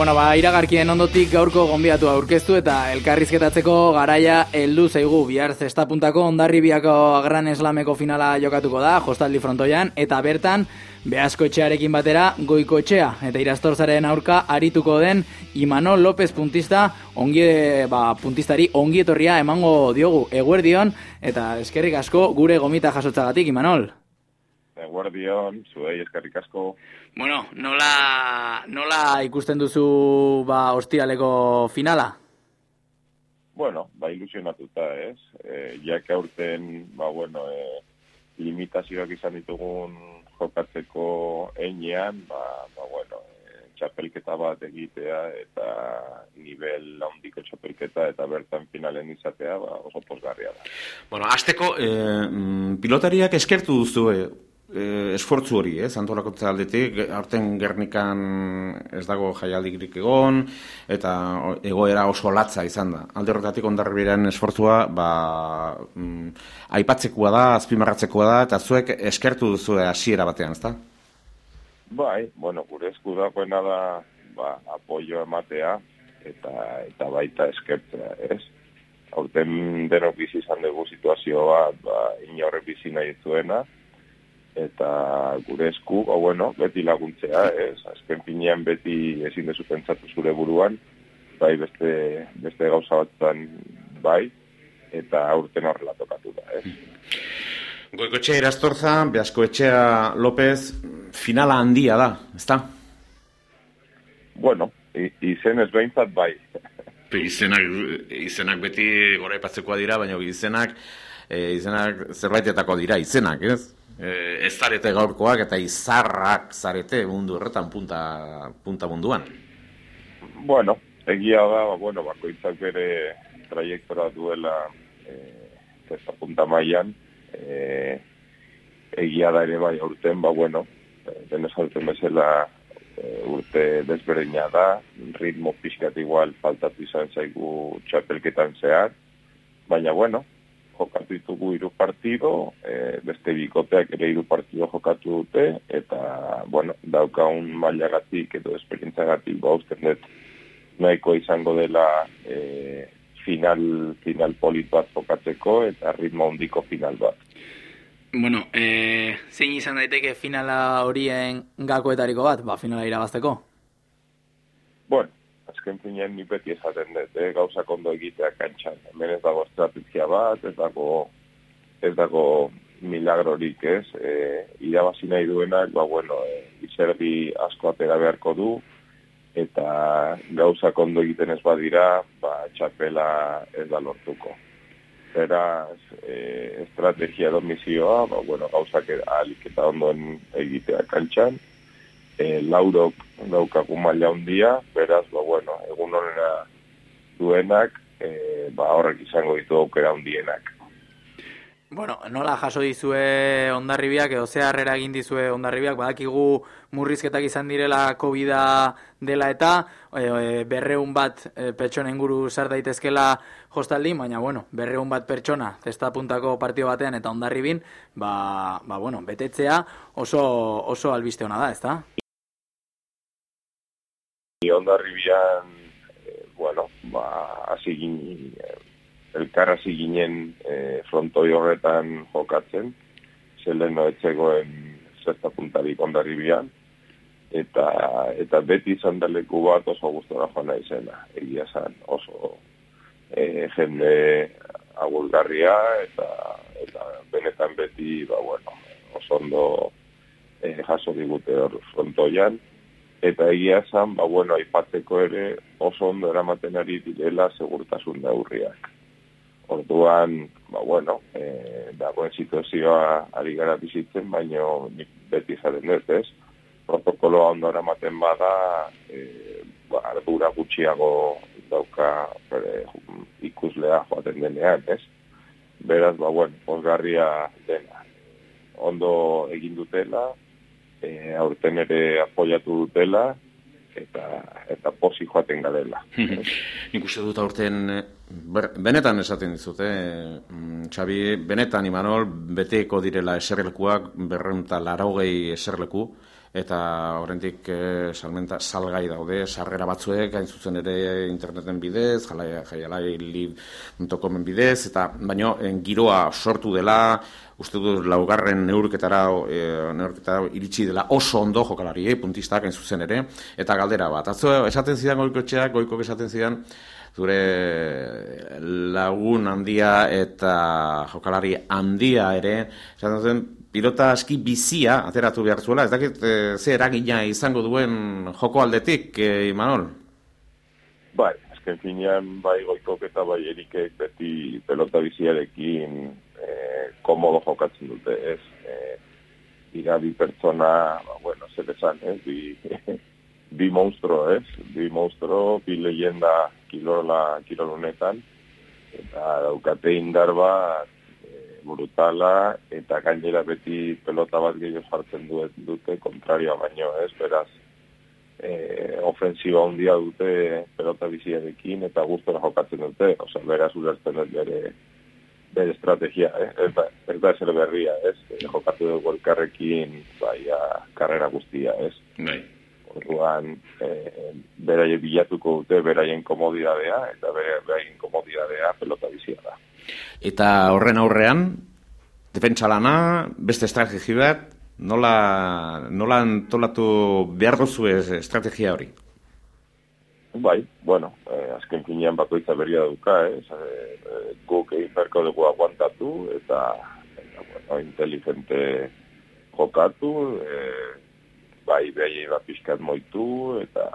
Bueno, ba, iragarkien ondotik gaurko gonbiatu aurkeztu eta elkarrizketatzeko garaia heldu zaigu bihar zesta puntako ondarri biako gran eslameko finala jokatuko da, jostaldi frontoian, eta bertan, behazko etxearekin batera, goiko etxea, eta irastorzaren aurka arituko den Imanol López puntista, ongi, ba, puntistari ongi etorria emango diogu eguerdion, eta eskerrik asko gure gomita jasotzagatik, Imanol. Eguerdion, zuei eskerrik asko. Bueno, nola, nola ikusten duzu ba, ostialeko finala? Bueno, ba, ilusionatuta, ez? E, jak aurten, ba, bueno, e, limitazioak izan ditugun jokatzeko einean, ba, ba, bueno, e, txapelketa bat egitea eta nivel handiko txapelketa eta bertan finalen izatea ba, oso posgarria da. Bueno, azteko, e, mm, pilotariak eskertu duzu, eh, esfortzu hori, eh, antolakotza aldetik, aurten gernikan ez dago jaialdik egon, eta egoera oso latza izan da. Alde horretatik ondarribiren esfortzua, ba, mm, aipatzekoa da, azpimarratzekoa da, eta zuek eskertu duzu hasiera batean, ezta? Bai, bueno, gure esku da, ba, apoio ematea, eta, eta baita eskertzea, ez? Aurten denok bizi izan dugu situazioa, ba, inorre bizi nahi zuena, eta gure esku, ba, bueno, beti laguntzea, ez, azken finean beti ezin dezu pentsatu zure buruan, bai beste, beste gauza batuan bai, eta aurten horrela tokatu da, ez. Goikotxea irastorza, Etxea López, finala handia da, ezta? Bueno, izen ez behintzat bai. Izenak, izenak beti gora ipatzekoa dira, baina izenak, e, izenak zerbaitetako dira, izenak, ez? eh, ez zarete gaurkoak eta izarrak zarete mundu horretan punta, punta munduan. Bueno, egia da, ba, bueno, bakoitzak bere trajektora duela eh, testa punta maian, eh, egia da ere bai aurten, ba, bueno, eh, denez aurten bezala eh, urte desberdina da, ritmo pixkat igual faltatu izan zaigu txapelketan zehar, baina, bueno, jokatu ditugu hiru partido, e, beste bikoteak ere hiru partido jokatu dute, eta, bueno, daukaun mailagatik edo esperientzagatik bauzten dut nahiko izango dela e, final, final polit bat jokatzeko eta ritmo hondiko final bat. Bueno, e, zein izan daiteke finala horien gakoetariko bat, ba, finala irabazteko? Bueno, azken finean ni beti esaten dut, eh, gauza kondo egitea kantxan. Hemen ez dago estrategia bat, ez dago, ez dago milagrorik ez, e, irabazi nahi duenak, ba, bueno, e, izerdi asko atera beharko du, eta gauza kondo egiten ez badira, ba, txapela ez da lortuko. Beraz, e, estrategia domizioa, ba, bueno, gauzak alik eta ondoen egitea kantxan, e, laurok daukagu maila handia, beraz, ba, egun honera duenak, e, ba, horrek izango ditu aukera handienak. Bueno, nola jaso dizue ondarribiak, edo ze harrera egin dizue ondarribiak, badakigu murrizketak izan direla covid dela eta e, e, berreun bat e, pertsona inguru zer daitezkela jostaldi, baina bueno, berreun bat pertsona zesta puntako partio batean eta ondarribin, ba, ba bueno, betetzea oso, oso albiste hona da, ezta? ondarribian, bueno, ba, hasi ginen, eh, elkarra hasi ginen e, frontoi horretan jokatzen, zelen noetzegoen zesta puntarik ondarribian, eta, eta beti izan daleku bat oso gustora joan izena, egia zan, oso e, jende agulgarria, eta, eta benetan beti, ba, bueno, oso ondo e, jaso digute hor frontoian, eta egia esan, ba, bueno, aipatzeko ere oso ondo eramaten ari direla segurtasun neurriak. Orduan, ba, bueno, e, dagoen situazioa ari gara bizitzen, baino beti zaren dut, ez? Protokoloa ondo eramaten bada, e, ba, ardura gutxiago dauka bere, ikuslea joaten denean, ez? Beraz, ba, bueno, osgarria dena. Ondo egin dutela, e, aurten ere apoiatu dutela eta eta posi joaten gadela. Nik uste dut aurten benetan esaten dizute, mm, Xabi, benetan Imanol beteko direla eserlekuak berreunta larogei eserleku. Eta horrentik e, salmenta salgai daude, sarrera batzuek, hain zuzen ere interneten bidez, jaialaili.comen bidez, eta baino en, giroa sortu dela, uste du laugarren neurketara, e, neurketara iritsi dela oso ondo jokalari, puntistak hain zuzen ere, eta galdera bat. Atzo, esaten zidan goikotxeak, goiko esaten zidan, zure lagun handia eta jokalari handia ere, esaten zen, pilota aski bizia ateratu behar zuela, ez dakit e, ze eragina izango duen joko aldetik, e, Imanol? Bai, azken finean, bai goikok eta bai erikek beti pelota biziarekin e, komodo jokatzen dute, ez? E, ira bi pertsona, ba, bueno, zer esan, ez? Bi, bi monstruo, ez? Bi monstruo, bi leyenda kilola, kilolunetan, eta daukate indar bat, brutala eta gainera beti pelota bat gehiago jartzen duet, dute kontrarioa baino, ez, beraz e, ofensiba handia dute pelota biziarekin eta gustora jokatzen dute, osea, beraz ulertzen dut bere bere estrategia, eh? ez da, zer berria, ez, e, jokatu dugu elkarrekin, bai, karrera guztia, ez. Bai. Orduan, e, beraien bilatuko dute, beraien komodidadea, eta beraien komodidadea pelota bizia da. Eta horren aurrean, defentsa lana, beste estrategi bat, nola, nola antolatu behar duzu estrategia hori? Bai, bueno, eh, azken finean bakoitza beria duka, eh, eh, guk egin berko dugu aguantatu, eta, eta bueno, inteligente jokatu, eh, bai, behai bat pixkat moitu, eta,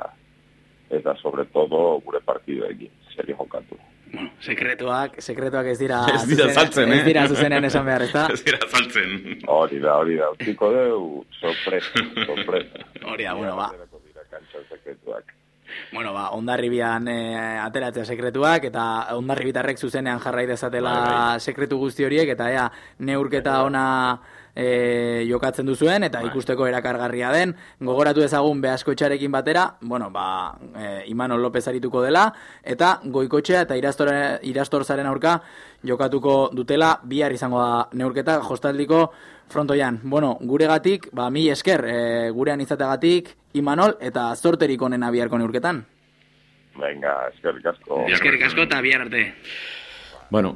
eta sobre todo gure partidu egin, seri jokatu. Bueno, sekretuak, sekretuak ez dira... Ez dira saltzen, eh? Ez dira zuzenean esan behar, ez da? Ez dira saltzen. Hori da, hori da. Utsiko deu, sorpresa, sorpresa. Hori da, bueno, ba. sekretuak. Bueno, ba, ondarribian e, ateratzea sekretuak, eta ondarribitarrek zuzenean jarrai dezatela bai, bai. sekretu guzti horiek, eta ea, neurketa bai, ona e, jokatzen duzuen eta bai. ikusteko erakargarria den. Gogoratu ezagun behaskoetxarekin batera, bueno, ba, e, Imanol López arituko dela, eta goikotxea eta irastorzaren aurka jokatuko dutela, bihar izango da neurketa, jostaldiko frontoian. Bueno, guregatik, ba, mi esker, e, gurean izategatik, Imanol, eta zorterik onena biharko neurketan. Venga, eskerrik asko. Eskerrik asko eta bihar arte. Bueno,